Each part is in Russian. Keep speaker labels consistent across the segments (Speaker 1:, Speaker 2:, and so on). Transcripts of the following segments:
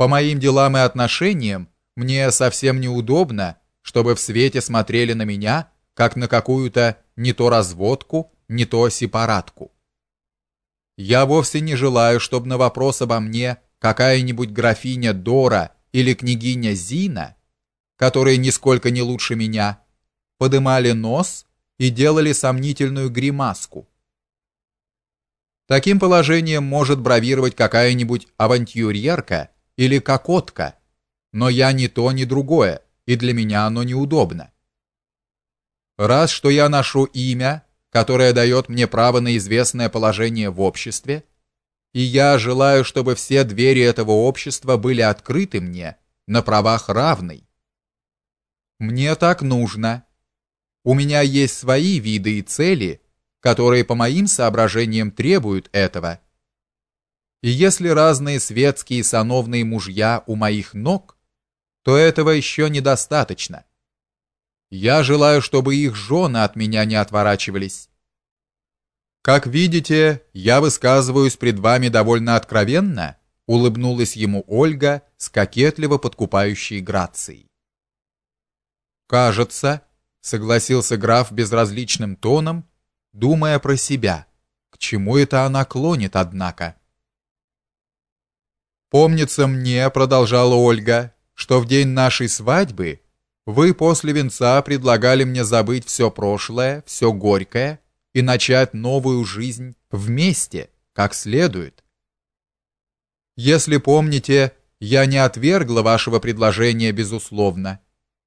Speaker 1: По моим делам и отношениям мне совсем неудобно, чтобы в свете смотрели на меня, как на какую-то не то разводку, не то сепаратку. Я вовсе не желаю, чтобы на вопрос обо мне какая-нибудь графиня Дора или княгиня Зина, которые нисколько не лучше меня, подымали нос и делали сомнительную гримаску. Таким положением может бравировать какая-нибудь авантюрьерка или кокотка, но я ни то, ни другое, и для меня оно неудобно. Раз что я ношу имя, которое дает мне право на известное положение в обществе, и я желаю, чтобы все двери этого общества были открыты мне на правах равной. Мне так нужно. У меня есть свои виды и цели, которые по моим соображениям требуют этого. И если разные светские сановные мужья у моих ног, то этого еще недостаточно. Я желаю, чтобы их жены от меня не отворачивались. Как видите, я высказываюсь пред вами довольно откровенно, улыбнулась ему Ольга с кокетливо подкупающей грацией. Кажется, согласился граф безразличным тоном, думая про себя. К чему это она клонит, однако? Помнится мне, продолжала Ольга, что в день нашей свадьбы вы после венца предлагали мне забыть все прошлое, все горькое и начать новую жизнь вместе, как следует. Если помните, я не отвергла вашего предложения безусловно,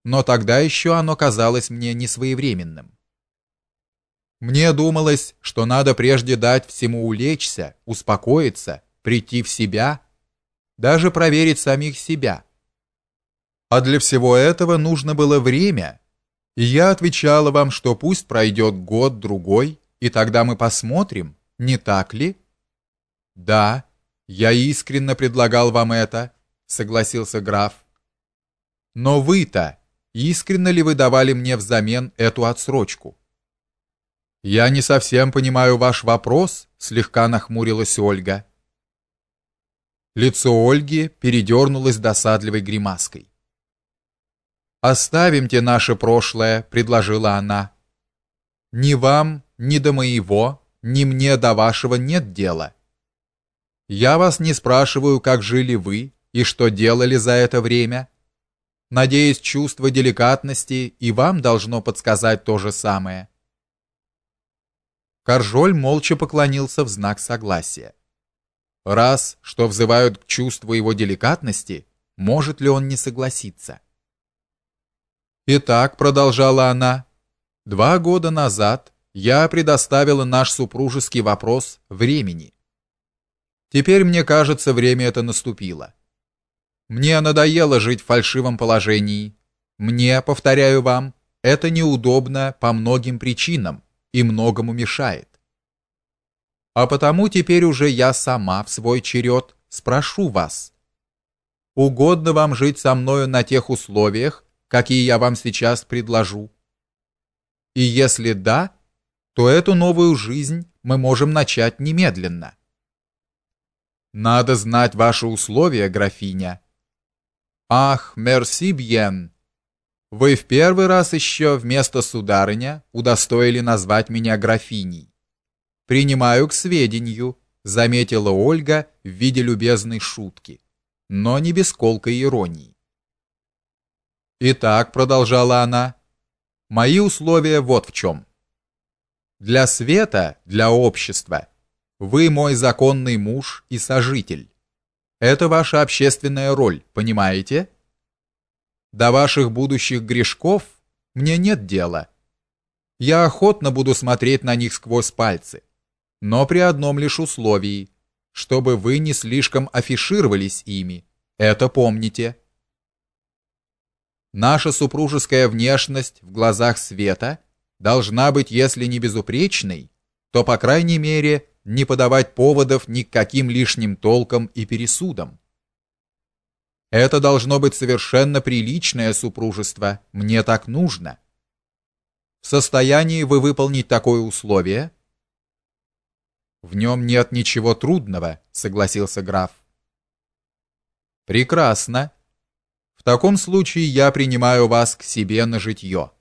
Speaker 1: но тогда еще оно казалось мне несвоевременным. Мне думалось, что надо прежде дать всему улечься, успокоиться, прийти в себя, даже проверить самих себя. А для всего этого нужно было время, и я отвечала вам, что пусть пройдет год-другой, и тогда мы посмотрим, не так ли? Да, я искренне предлагал вам это, согласился граф. Но вы-то искренне ли вы давали мне взамен эту отсрочку? Я не совсем понимаю ваш вопрос, слегка нахмурилась Ольга. Лицо Ольги передернулось досадливой гримаской. Оставимте наше прошлое, предложила она. Ни вам, ни до моего, ни мне до вашего нет дела. Я вас не спрашиваю, как жили вы и что делали за это время. Надеюсь, чувство деликатности и вам должно подсказать то же самое. Каржоль молча поклонился в знак согласия. Раз, что взывают к чувству его деликатности, может ли он не согласиться? Итак, продолжала она, два года назад я предоставила наш супружеский вопрос времени. Теперь мне кажется, время это наступило. Мне надоело жить в фальшивом положении. Мне, повторяю вам, это неудобно по многим причинам и многому мешает. А потому теперь уже я сама в свой черед спрошу вас: угодно вам жить со мною на тех условиях, какие я вам сейчас предложу. И если да, то эту новую жизнь мы можем начать немедленно. Надо знать ваши условия, графиня. Ах, мерси бьен. Вы в первый раз еще вместо сударыня удостоили назвать меня графиней. Принимаю к сведению, заметила Ольга в виде любезной шутки, но не без колкой иронии. Итак, продолжала она, мои условия вот в чем. Для света, для общества вы мой законный муж и сожитель. Это ваша общественная роль, понимаете? До ваших будущих грешков мне нет дела. Я охотно буду смотреть на них сквозь пальцы, но при одном лишь условии, чтобы вы не слишком афишировались ими. Это помните. Наша супружеская внешность в глазах света должна быть, если не безупречной, то по крайней мере не подавать поводов ни к каким лишним толкам и пересудам. Это должно быть совершенно приличное супружество, мне так нужно. В состоянии вы выполнить такое условие? В нем нет ничего трудного, согласился граф. Прекрасно. В таком случае я принимаю вас к себе на житье.